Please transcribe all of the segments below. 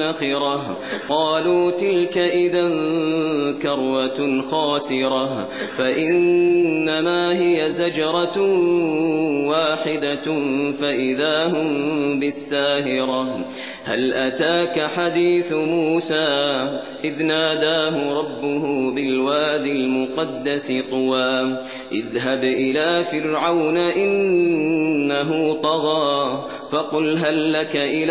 نخرة. قالوا تلك إذا كروة خاسرة. فإنما هي زجرة واحدة فإذا هم بالساهرة. هل أتاك حديث موسى؟ إذ ناداه ربه بالوادي المقدس طوى. اذهب إلى فرعون إنه طغى. فقل هل لك أن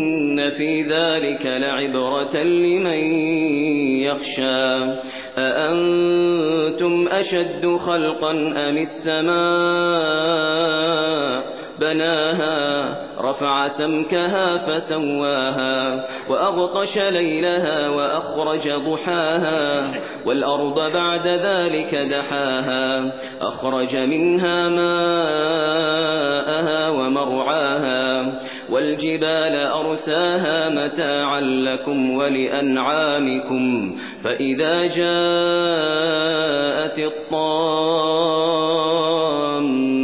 في ذلك لعبرة لمن يخشى أأنتم أشد خلقا أم السماء بناها رفع سمكها فسواها وأغطش ليلها وأخرج ضحاها والأرض بعد ذلك دحاها أخرج منها ماءها ومرعاها والجبال أرساها متاعا لكم ولأنعامكم فإذا جاءت